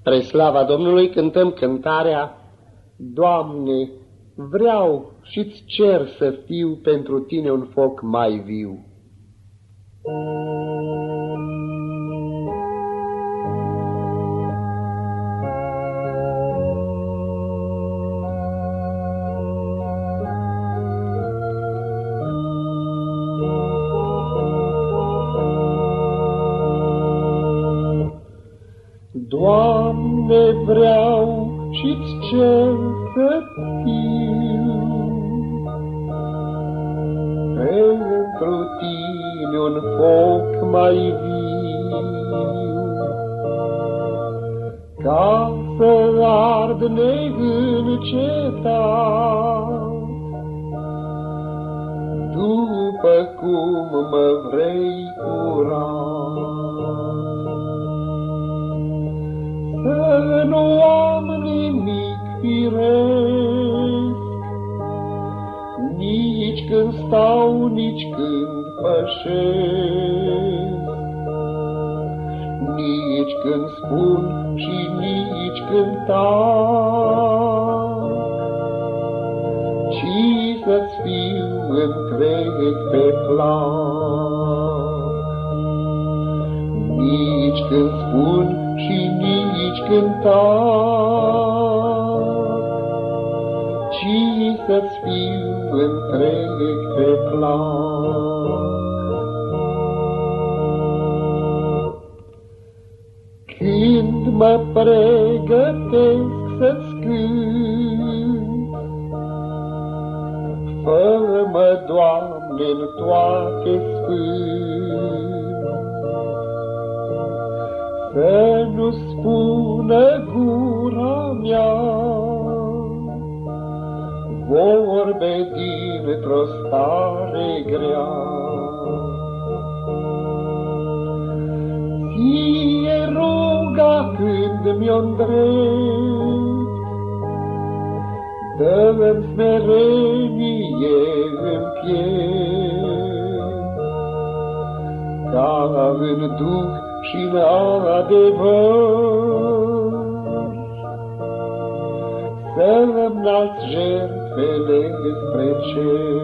Spre slava Domnului cântăm cântarea Doamne, vreau și-ți cer să fiu pentru Tine un foc mai viu. Doamne, vreau și-ți cer să fiu pentru tine un foc mai viu, ca să ard neîncetat, după cum mă vrei curat. Firesc, nici când stau, nici când pășesc, nici când spun și nici când tac, ci să-ți fiu întreg pe plac. Nici când spun și nici cânta, ci să-ți fiu întreg pe plac. Când mă pregătesc să-ți cânt, Fă-mă, Doamne, în toate sfânt, să nu spună gura mea vorbe dintr-o stare grea. Ție ruga când mi-o dă-mi smerenie în piept, ca în duh și în adevăr. Să-mi înalți jertfele spre cer,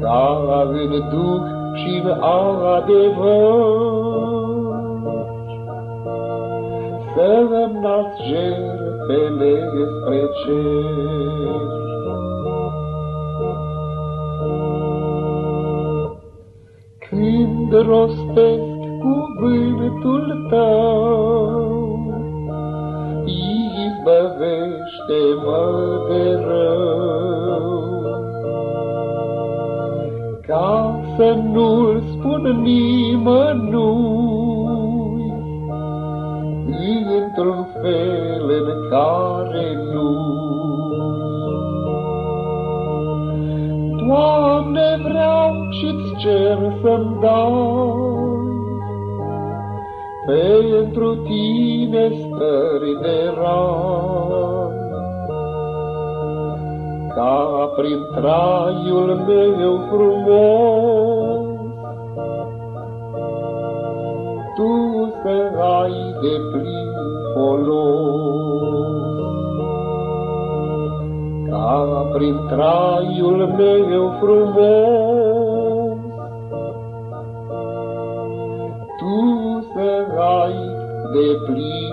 ca în duh și în adevăr. Să-mi înalți jertfele spre cer. când rostesc cuvântul tău, izbăvește-mă de rău. Ca să nu-l spun nimănui, într-un fel în care nu. Doamne, vreau și-ți cer să-mi dai pentru tine stări de rai. Ca prin traiul meu frumos, tu să ai de plin folos. Ca prin traiul meu frumos, de plin